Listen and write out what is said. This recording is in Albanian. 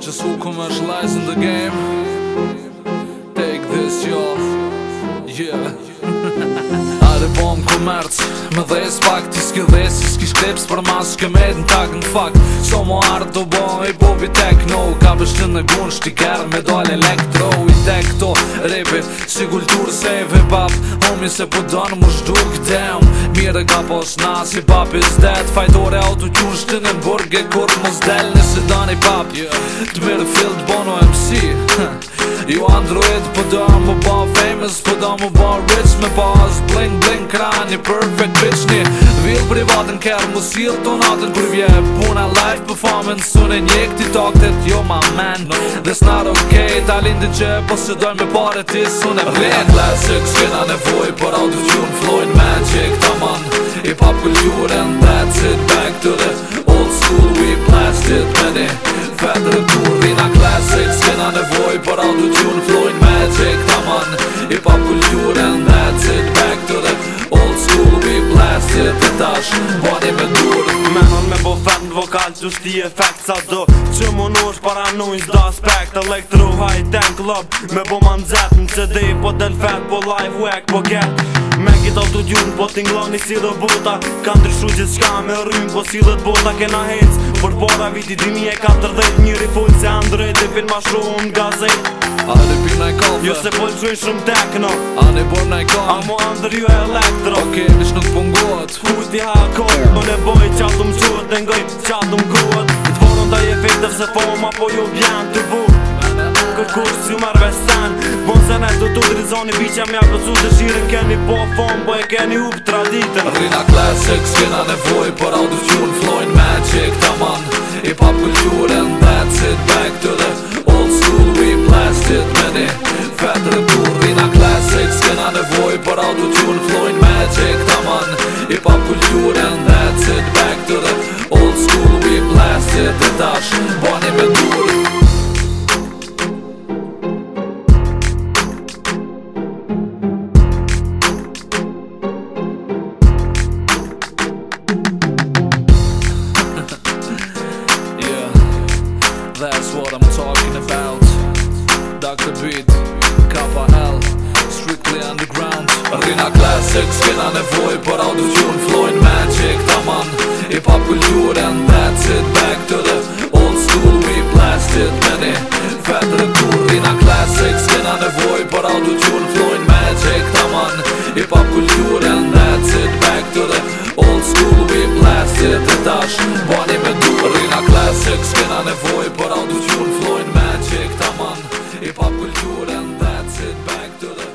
just who commercializing the game mërc Më dhe s'pak ti s'ke dhe si s'ki shklips Për ma s'ke med në tak në fak So mo ardë të bo i bobi tekno Ka pështë në gun shtiker me dole elektro I tekto, to ripit si kultur se i vipap Homi se po donë më shdur këdem Mire ka pos si pap is dead Fajtore auto qush të në burge kur mos del Nëse dani pap yeah. të mirë fill të bono MC Ju jo Android po më po ba famous Po më ba rich me pas bling blink krani perfect bitch një Vill privat në kërë mu s'jil të Kër vje puna life për famen Sune njek t'i tak të t'jo ma no, This not ok t'a dhe që Po s'jë doj me pare t'i sune plin Classic s'kina nevoj Por audit ju n'flojn magic Ta man i pop kulturen That's it back to sound of tune flowing magic come on hip hop culture and that's it back to the old school we blasted the touch, what it been good me bo fat vocal just the effect sa do që më nush para nujnës do aspekt Electro high tank club me bo manzet në CD po del fat po live wack po get me kita të djurën Po t'ingloni si dhe bota Kam drishu gjithë shka me rrymë Po si dhe t'bota kena hec Për bota viti dimi njëri ka Një rifull se andre dhe fin ma shumë nga A ne pi naj kafe Jo se pojnë po qojnë shumë tekno A ne bor naj kafe A mo andre ju e elektro Ok, nish nuk pëngot Fut i hako Më ne qatë më qurët Dhe ngoj qatë të më kuat Të forën da je fitër se po ma po ju vjen Të zoni biqa mja pëzu të shirën Keni po fëmë, bëj keni up traditën Rina klasik, s'kena nevoj, për audit që në flojnë what I'm talking about Dr. Beat, Kappa L, strictly underground Rina Classics, kena nevoj për autotune, flowin magic, taman Hip hop kultur and that's it, back to the old school, we blasted many Fat cool and that's it back to the